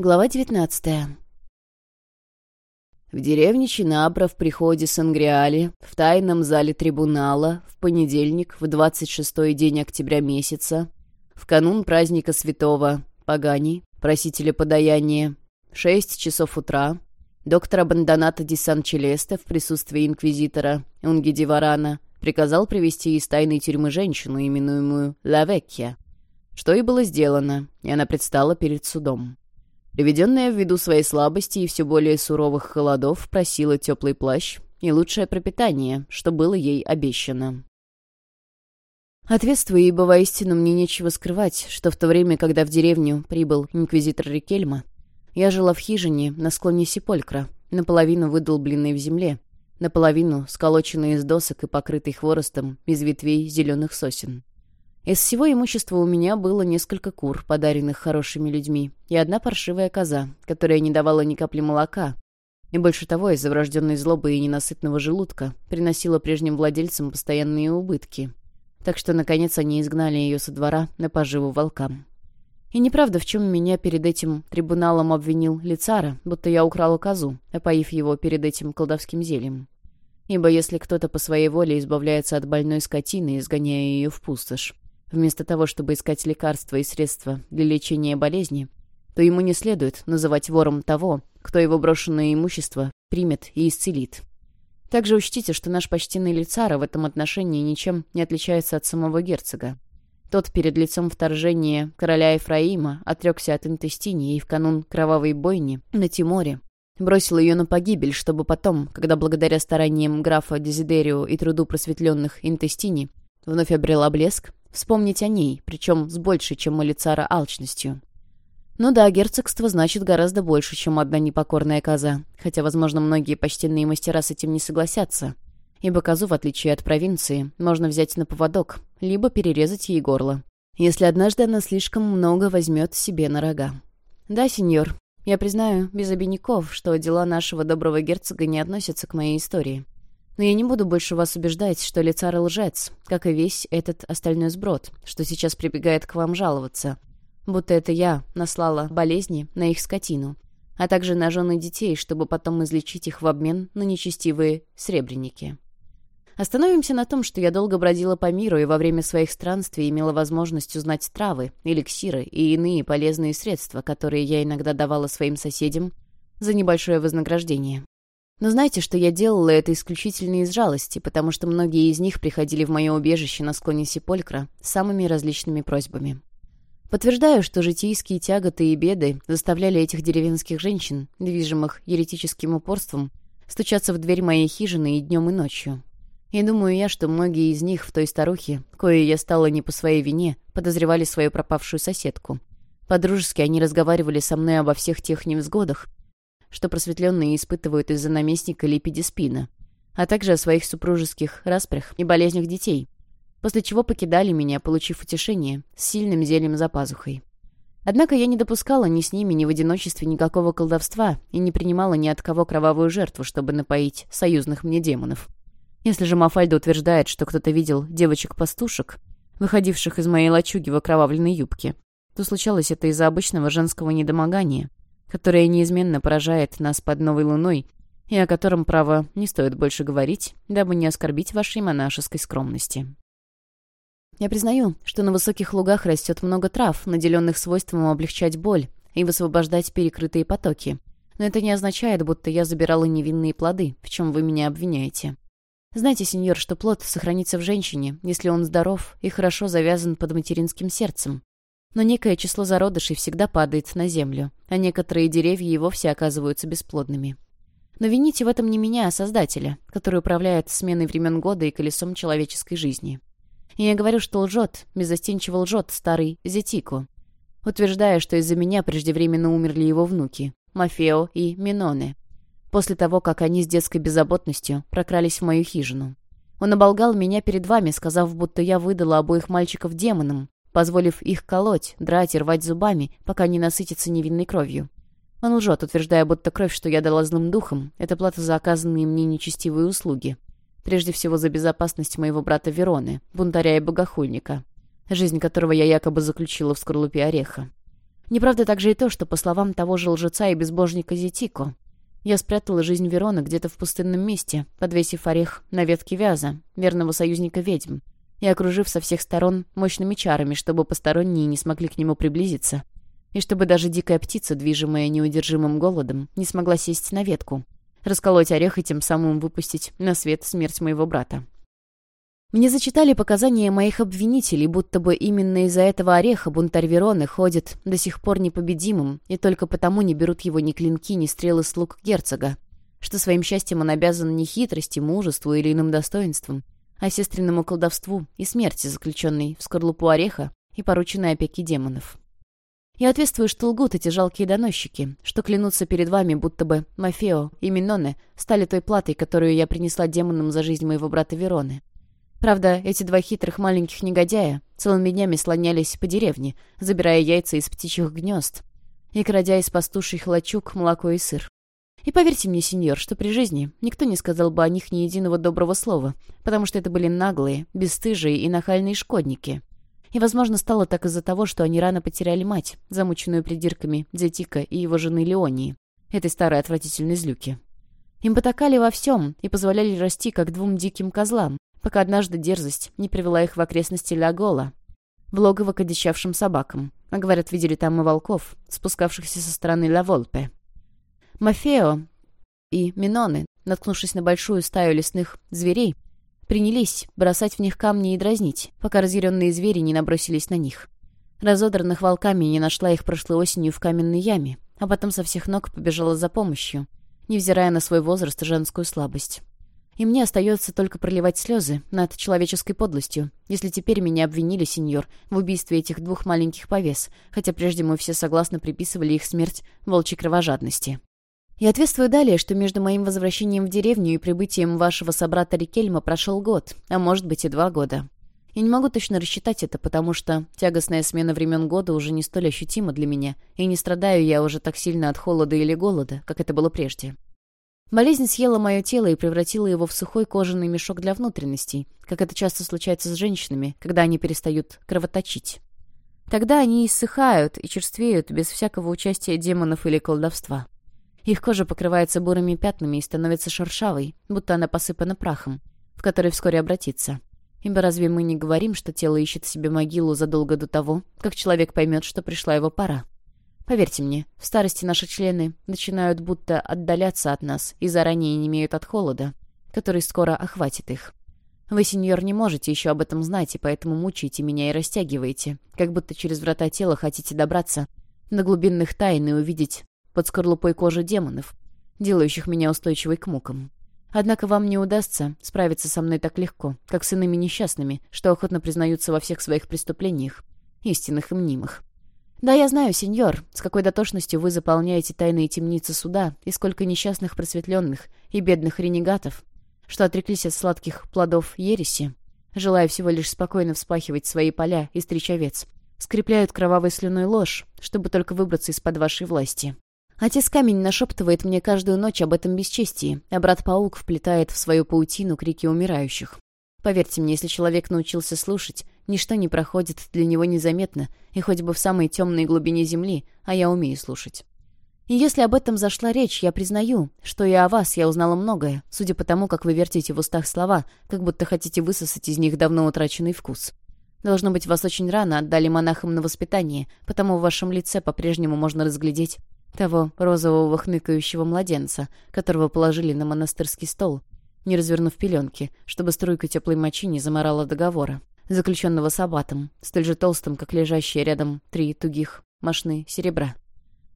Глава 19 В деревне Чинабра в приходе Сангриали, в тайном зале трибунала, в понедельник, в 26-й день октября месяца, в канун праздника святого Пагани, просителя подаяния, 6 часов утра, доктора Бандоната ди Сан-Челесте в присутствии инквизитора Унги Диварана приказал привести из тайной тюрьмы женщину, именуемую Лавекья, что и было сделано, и она предстала перед судом. Приведенная ввиду своей слабости и все более суровых холодов просила теплый плащ и лучшее пропитание, что было ей обещано. Ответствую, ибо воистину мне нечего скрывать, что в то время, когда в деревню прибыл инквизитор Рикельма, я жила в хижине на склоне Сиполькра, наполовину выдолбленной в земле, наполовину сколоченной из досок и покрытой хворостом из ветвей зеленых сосен. Из всего имущества у меня было несколько кур, подаренных хорошими людьми, и одна паршивая коза, которая не давала ни капли молока, и больше того, из-за врожденной злобы и ненасытного желудка, приносила прежним владельцам постоянные убытки. Так что, наконец, они изгнали ее со двора на поживу волкам. И неправда, в чем меня перед этим трибуналом обвинил Лицара, будто я украла козу, опоив его перед этим колдовским зельем. Ибо если кто-то по своей воле избавляется от больной скотины, изгоняя ее в пустошь, вместо того, чтобы искать лекарства и средства для лечения болезни, то ему не следует называть вором того, кто его брошенное имущество примет и исцелит. Также учтите, что наш почтенный лицара в этом отношении ничем не отличается от самого герцога. Тот перед лицом вторжения короля Ефраима отрекся от интестини и в канун кровавой бойни на Тиморе бросил ее на погибель, чтобы потом, когда благодаря стараниям графа Дезидерио и труду просветленных интестини вновь обрела блеск, Вспомнить о ней, причем с большей, чем у Лицара, алчностью. Ну да, герцогство значит гораздо больше, чем одна непокорная коза, хотя, возможно, многие почтенные мастера с этим не согласятся, ибо козу, в отличие от провинции, можно взять на поводок, либо перерезать ей горло, если однажды она слишком много возьмет себе на рога. Да, сеньор, я признаю, без обиняков, что дела нашего доброго герцога не относятся к моей истории. Но я не буду больше вас убеждать, что лицар лжец, как и весь этот остальной сброд, что сейчас прибегает к вам жаловаться. Будто это я наслала болезни на их скотину, а также на жены детей, чтобы потом излечить их в обмен на нечестивые сребреники. Остановимся на том, что я долго бродила по миру и во время своих странствий имела возможность узнать травы, эликсиры и иные полезные средства, которые я иногда давала своим соседям за небольшое вознаграждение. Но знаете, что я делала это исключительно из жалости, потому что многие из них приходили в мое убежище на склоне Сиполькра с самыми различными просьбами. Подтверждаю, что житейские тяготы и беды заставляли этих деревенских женщин, движимых еретическим упорством, стучаться в дверь моей хижины и днем, и ночью. И думаю я, что многие из них в той старухе, кое я стала не по своей вине, подозревали свою пропавшую соседку. По-дружески они разговаривали со мной обо всех тех невзгодах, что просветленные испытывают из-за наместника Липидиспина, а также о своих супружеских распрях и болезнях детей, после чего покидали меня, получив утешение, с сильным зельем за пазухой. Однако я не допускала ни с ними, ни в одиночестве никакого колдовства и не принимала ни от кого кровавую жертву, чтобы напоить союзных мне демонов. Если же Мафальда утверждает, что кто-то видел девочек-пастушек, выходивших из моей лачуги в окровавленной юбке, то случалось это из-за обычного женского недомогания, которое неизменно поражает нас под новой луной, и о котором, право, не стоит больше говорить, дабы не оскорбить вашей монашеской скромности. Я признаю, что на высоких лугах растет много трав, наделенных свойством облегчать боль и высвобождать перекрытые потоки. Но это не означает, будто я забирала невинные плоды, в чем вы меня обвиняете. Знаете, сеньор, что плод сохранится в женщине, если он здоров и хорошо завязан под материнским сердцем, но некое число зародышей всегда падает на землю, а некоторые деревья и вовсе оказываются бесплодными. Но вините в этом не меня, а Создателя, который управляет сменой времен года и колесом человеческой жизни. И я говорю, что лжет, безостенчиво лжет старый Зетику, утверждая, что из-за меня преждевременно умерли его внуки, Мафео и Миноне, после того, как они с детской беззаботностью прокрались в мою хижину. Он оболгал меня перед вами, сказав, будто я выдала обоих мальчиков демонам, позволив их колоть, драть и рвать зубами, пока не насытятся невинной кровью. Он лжет, утверждая, будто кровь, что я дала злым духом, это плата за оказанные мне нечестивые услуги. Прежде всего за безопасность моего брата Вероны, бунтаря и богохульника, жизнь которого я якобы заключила в скорлупе ореха. Неправда также и то, что, по словам того же лжеца и безбожника Зетико, я спрятала жизнь Верона где-то в пустынном месте, подвесив орех на ветке вяза, верного союзника ведьм, и окружив со всех сторон мощными чарами, чтобы посторонние не смогли к нему приблизиться, и чтобы даже дикая птица, движимая неудержимым голодом, не смогла сесть на ветку, расколоть орех и тем самым выпустить на свет смерть моего брата. Мне зачитали показания моих обвинителей, будто бы именно из-за этого ореха бунтарь Вероны ходит до сих пор непобедимым, и только потому не берут его ни клинки, ни стрелы с лук герцога, что своим счастьем он обязан не хитрости, мужеству или иным достоинствам, а сестренному колдовству и смерти, заключенной в скорлупу ореха и порученной опеки демонов. Я ответствую, что лгут эти жалкие доносчики, что клянутся перед вами, будто бы Мафео и Миноне стали той платой, которую я принесла демонам за жизнь моего брата Вероны. Правда, эти два хитрых маленьких негодяя целыми днями слонялись по деревне, забирая яйца из птичьих гнезд и крадя из пастушьих лачуг молоко и сыр. И поверьте мне, сеньор, что при жизни никто не сказал бы о них ни единого доброго слова, потому что это были наглые, бесстыжие и нахальные шкодники. И, возможно, стало так из-за того, что они рано потеряли мать, замученную придирками Дзетика и его жены Леонии, этой старой отвратительной злюки. Им потакали во всем и позволяли расти, как двум диким козлам, пока однажды дерзость не привела их в окрестности Лагола, в логово к одичавшим собакам, а говорят, видели там и волков, спускавшихся со стороны Лаволпе. Мафео и Миноны, наткнувшись на большую стаю лесных зверей, принялись бросать в них камни и дразнить, пока разъяренные звери не набросились на них. Разодранных волками не нашла их прошлой осенью в каменной яме, а потом со всех ног побежала за помощью, невзирая на свой возраст и женскую слабость и мне остается только проливать слезы над человеческой подлостью, если теперь меня обвинили, сеньор, в убийстве этих двух маленьких повес, хотя прежде мы все согласно приписывали их смерть волчьей кровожадности. Я ответствую далее, что между моим возвращением в деревню и прибытием вашего собрата Рикельма прошел год, а может быть и два года. Я не могу точно рассчитать это, потому что тягостная смена времен года уже не столь ощутима для меня, и не страдаю я уже так сильно от холода или голода, как это было прежде. Болезнь съела мое тело и превратила его в сухой кожаный мешок для внутренностей, как это часто случается с женщинами, когда они перестают кровоточить. Тогда они иссыхают и черствеют без всякого участия демонов или колдовства. Их кожа покрывается бурыми пятнами и становится шершавой, будто она посыпана прахом, в который вскоре обратится. Ибо разве мы не говорим, что тело ищет себе могилу задолго до того, как человек поймет, что пришла его пора? Поверьте мне, в старости наши члены начинают будто отдаляться от нас и заранее не имеют от холода, который скоро охватит их. Вы, сеньор, не можете еще об этом знать, и поэтому мучаете меня и растягиваете, как будто через врата тела хотите добраться до глубинных тайн и увидеть под скорлупой кожи демонов, делающих меня устойчивой к мукам. Однако вам не удастся справиться со мной так легко, как с иными несчастными, что охотно признаются во всех своих преступлениях, истинных и мнимых. «Да, я знаю, сеньор, с какой дотошностью вы заполняете тайные темницы суда, и сколько несчастных просветленных и бедных ренегатов, что отреклись от сладких плодов ереси, желая всего лишь спокойно вспахивать свои поля и стричь овец, скрепляют кровавой слюной ложь, чтобы только выбраться из-под вашей власти. Отец Камень нашептывает мне каждую ночь об этом бесчестии, а брат-паук вплетает в свою паутину крики умирающих. Поверьте мне, если человек научился слушать, ничто не проходит для него незаметно, и хоть бы в самой темной глубине земли, а я умею слушать. И если об этом зашла речь, я признаю, что и о вас я узнала многое, судя по тому, как вы вертите в устах слова, как будто хотите высосать из них давно утраченный вкус. Должно быть, вас очень рано отдали монахам на воспитание, потому в вашем лице по-прежнему можно разглядеть того розового хныкающего младенца, которого положили на монастырский стол, не развернув пеленки, чтобы струйка теплой мочи не заморала договора, заключенного с аббатом, столь же толстым, как лежащие рядом три тугих мошны серебра.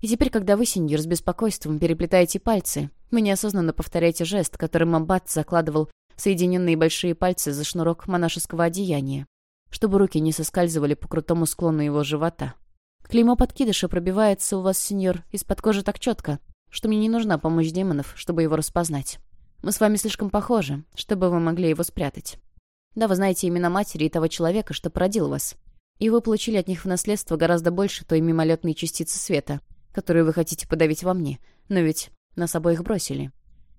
И теперь, когда вы, сеньор, с беспокойством переплетаете пальцы, вы неосознанно повторяете жест, которым аббат закладывал соединенные большие пальцы за шнурок монашеского одеяния, чтобы руки не соскальзывали по крутому склону его живота. Клеймо подкидыша пробивается у вас, сеньор, из-под кожи так четко, что мне не нужна помощь демонов, чтобы его распознать. Мы с вами слишком похожи, чтобы вы могли его спрятать. Да, вы знаете имена матери и того человека, что породил вас. И вы получили от них в наследство гораздо больше той мимолетной частицы света, которую вы хотите подавить во мне. Но ведь нас обоих бросили.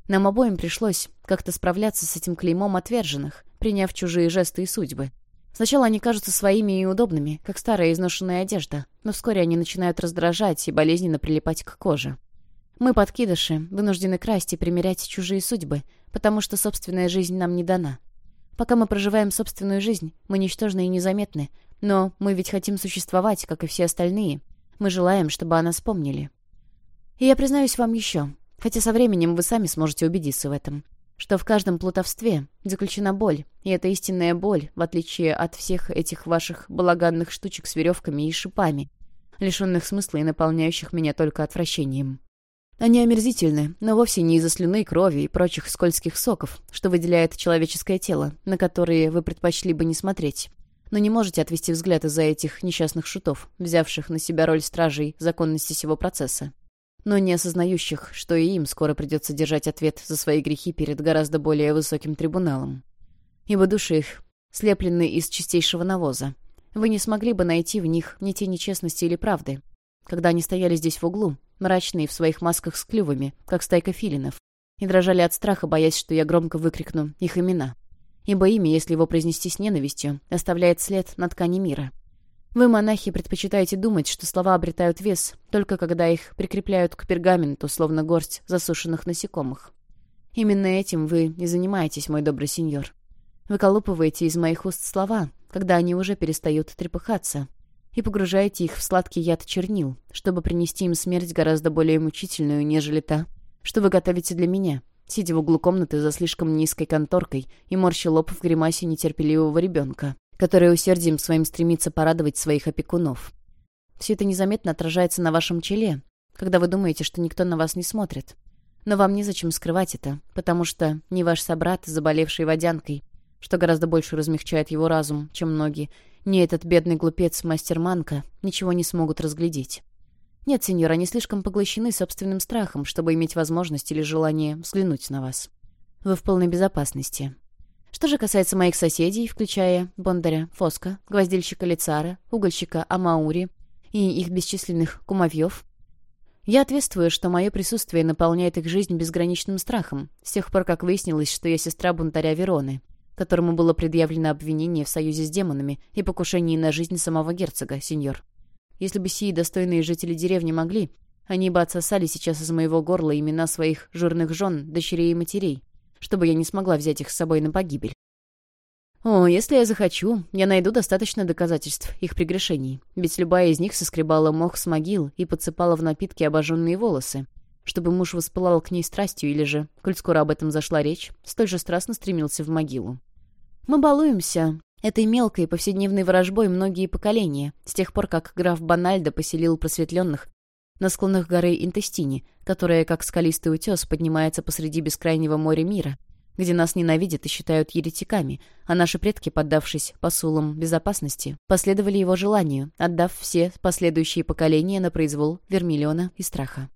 Нам обоим пришлось как-то справляться с этим клеймом отверженных, приняв чужие жесты и судьбы. Сначала они кажутся своими и удобными, как старая изношенная одежда, но вскоре они начинают раздражать и болезненно прилипать к коже. Мы, подкидыши, вынуждены красть и примерять чужие судьбы, потому что собственная жизнь нам не дана. Пока мы проживаем собственную жизнь, мы ничтожны и незаметны, но мы ведь хотим существовать, как и все остальные. Мы желаем, чтобы о нас помнили. И я признаюсь вам еще, хотя со временем вы сами сможете убедиться в этом, что в каждом плутовстве заключена боль, и это истинная боль, в отличие от всех этих ваших балаганных штучек с веревками и шипами, лишенных смысла и наполняющих меня только отвращением. Они омерзительны, но вовсе не из-за слюны, крови и прочих скользких соков, что выделяет человеческое тело, на которые вы предпочли бы не смотреть. Но не можете отвести взгляд из-за этих несчастных шутов, взявших на себя роль стражей законности всего процесса. Но не осознающих, что и им скоро придется держать ответ за свои грехи перед гораздо более высоким трибуналом. Ибо души их слеплены из чистейшего навоза. Вы не смогли бы найти в них ни тени честности или правды. Когда они стояли здесь в углу, мрачные в своих масках с клювами, как стайка филинов, и дрожали от страха, боясь, что я громко выкрикну их имена. Ибо имя, если его произнести с ненавистью, оставляет след на ткани мира. Вы, монахи, предпочитаете думать, что слова обретают вес, только когда их прикрепляют к пергаменту, словно горсть засушенных насекомых. Именно этим вы и занимаетесь, мой добрый сеньор. Вы колупываете из моих уст слова, когда они уже перестают трепыхаться, и погружаете их в сладкий яд чернил, чтобы принести им смерть гораздо более мучительную, нежели та, что вы готовите для меня, сидя в углу комнаты за слишком низкой конторкой и морща лоб в гримасе нетерпеливого ребенка, который усердием своим стремится порадовать своих опекунов. Все это незаметно отражается на вашем челе, когда вы думаете, что никто на вас не смотрит. Но вам незачем скрывать это, потому что ни ваш собрат, заболевший водянкой, что гораздо больше размягчает его разум, чем многие, ни этот бедный глупец мастер Манка ничего не смогут разглядеть. Нет, сеньор, они слишком поглощены собственным страхом, чтобы иметь возможность или желание взглянуть на вас. Вы в полной безопасности. Что же касается моих соседей, включая Бондаря, Фоска, гвоздильщика Лицара, угольщика Амаури и их бесчисленных кумовьев, я ответствую, что мое присутствие наполняет их жизнь безграничным страхом, с тех пор, как выяснилось, что я сестра бунтаря Вероны, которому было предъявлено обвинение в союзе с демонами и покушении на жизнь самого герцога, сеньор. Если бы сии достойные жители деревни могли, они бы отсосали сейчас из моего горла имена своих жирных жен, дочерей и матерей, чтобы я не смогла взять их с собой на погибель. О, если я захочу, я найду достаточно доказательств их прегрешений, ведь любая из них соскребала мох с могил и подсыпала в напитки обожженные волосы, чтобы муж воспылал к ней страстью или же, коль скоро об этом зашла речь, столь же страстно стремился в могилу. Мы балуемся этой мелкой повседневной ворожбой многие поколения, с тех пор, как граф Банальдо поселил просветленных на склонах горы Интестини, которая, как скалистый утес, поднимается посреди бескрайнего моря мира, где нас ненавидят и считают еретиками, а наши предки, поддавшись посулам безопасности, последовали его желанию, отдав все последующие поколения на произвол Вермиллиона и страха.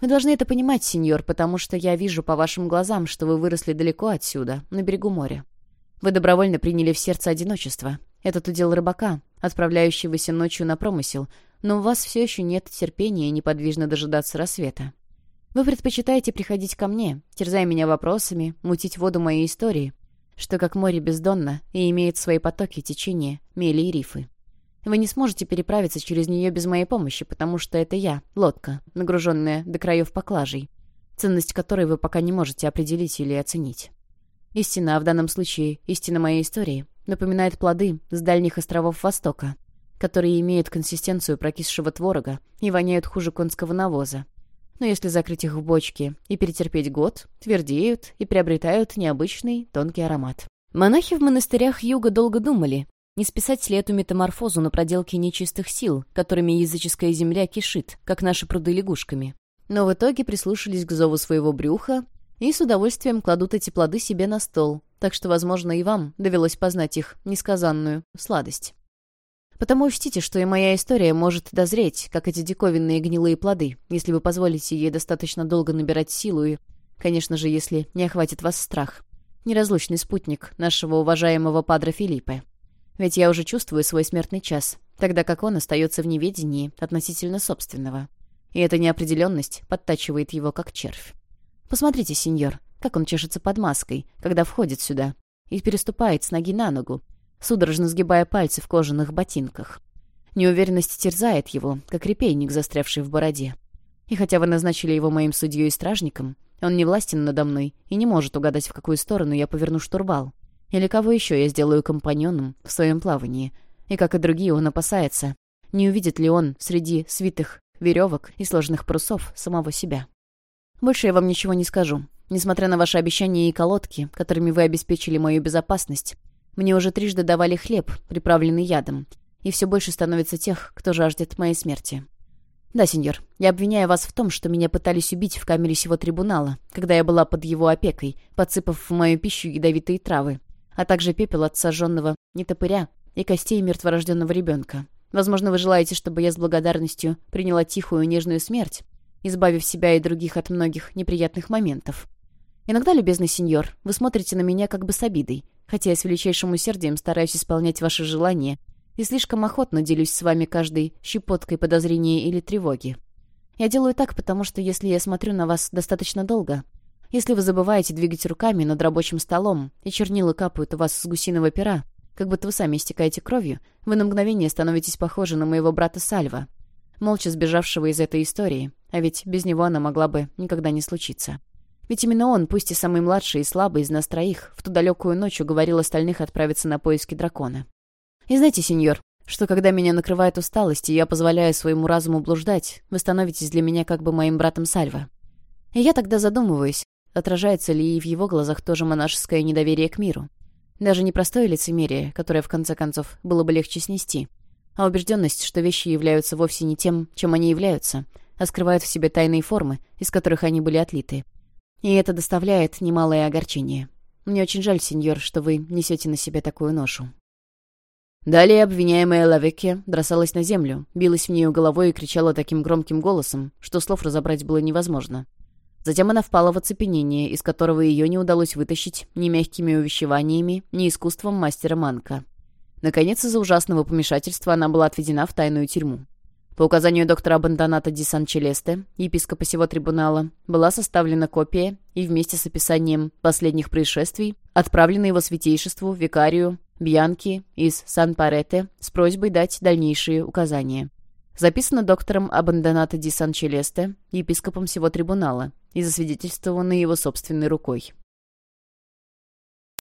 Вы должны это понимать, сеньор, потому что я вижу по вашим глазам, что вы выросли далеко отсюда, на берегу моря. Вы добровольно приняли в сердце одиночество. Этот удел рыбака, отправляющегося ночью на промысел, но у вас все еще нет терпения неподвижно дожидаться рассвета. Вы предпочитаете приходить ко мне, терзая меня вопросами, мутить воду моей истории, что как море бездонно и имеет свои потоки, течения, мели и рифы. Вы не сможете переправиться через нее без моей помощи, потому что это я, лодка, нагруженная до краев поклажей, ценность которой вы пока не можете определить или оценить. Истина, а в данном случае истина моей истории, напоминает плоды с дальних островов Востока, которые имеют консистенцию прокисшего творога и воняют хуже конского навоза. Но если закрыть их в бочке и перетерпеть год, твердеют и приобретают необычный тонкий аромат. Монахи в монастырях юга долго думали, не списать ли эту метаморфозу на проделки нечистых сил, которыми языческая земля кишит, как наши пруды лягушками. Но в итоге прислушались к зову своего брюха и с удовольствием кладут эти плоды себе на стол, так что, возможно, и вам довелось познать их несказанную сладость. Потому учтите, что и моя история может дозреть, как эти диковинные гнилые плоды, если вы позволите ей достаточно долго набирать силу и, конечно же, если не охватит вас страх. Неразлучный спутник нашего уважаемого падра Филиппе. Ведь я уже чувствую свой смертный час, тогда как он остается в неведении относительно собственного. И эта неопределенность подтачивает его как червь. Посмотрите, сеньор, как он чешется под маской, когда входит сюда, и переступает с ноги на ногу, судорожно сгибая пальцы в кожаных ботинках. Неуверенность терзает его, как репейник, застрявший в бороде. И хотя вы назначили его моим судьей и стражником, он не властен надо мной и не может угадать, в какую сторону я поверну штурвал. Или кого еще я сделаю компаньоном в своем плавании. И, как и другие, он опасается, не увидит ли он среди свитых веревок и сложных парусов самого себя. Больше я вам ничего не скажу. Несмотря на ваши обещания и колодки, которыми вы обеспечили мою безопасность, мне уже трижды давали хлеб, приправленный ядом, и все больше становится тех, кто жаждет моей смерти. «Да, сеньор, я обвиняю вас в том, что меня пытались убить в камере сего трибунала, когда я была под его опекой, подсыпав в мою пищу ядовитые травы, а также пепел от сожженного нетопыря и костей мертворожденного ребенка. Возможно, вы желаете, чтобы я с благодарностью приняла тихую нежную смерть, избавив себя и других от многих неприятных моментов. Иногда, любезный сеньор, вы смотрите на меня как бы с обидой, хотя я с величайшим усердием стараюсь исполнять ваши желания и слишком охотно делюсь с вами каждой щепоткой подозрения или тревоги. Я делаю так, потому что если я смотрю на вас достаточно долго, если вы забываете двигать руками над рабочим столом, и чернила капают у вас с гусиного пера, как будто вы сами истекаете кровью, вы на мгновение становитесь похожи на моего брата Сальва, молча сбежавшего из этой истории, а ведь без него она могла бы никогда не случиться. Ведь именно он, пусть и самый младший и слабый из нас троих, в ту далекую ночь уговорил остальных отправиться на поиски дракона. И знаете, сеньор, что когда меня накрывает усталость, и я позволяю своему разуму блуждать, вы становитесь для меня как бы моим братом Сальва. И я тогда задумываюсь, отражается ли и в его глазах тоже монашеское недоверие к миру. Даже не простое лицемерие, которое, в конце концов, было бы легче снести, а убежденность, что вещи являются вовсе не тем, чем они являются, а скрывают в себе тайные формы, из которых они были отлиты. И это доставляет немалое огорчение. Мне очень жаль, сеньор, что вы несете на себе такую ношу. Далее обвиняемая Лавеке бросалась на землю, билась в нее головой и кричала таким громким голосом, что слов разобрать было невозможно. Затем она впала в оцепенение, из которого ее не удалось вытащить ни мягкими увещеваниями, ни искусством мастера Манка. Наконец, из-за ужасного помешательства она была отведена в тайную тюрьму. По указанию доктора Абандоната ди Сан-Челесте, епископа сего трибунала, была составлена копия и вместе с описанием последних происшествий отправлена его святейшеству, викарию Бьянки из Сан-Парете с просьбой дать дальнейшие указания. Записано доктором Абандоната ди Сан-Челесте, епископом всего трибунала, и засвидетельствовано его собственной рукой.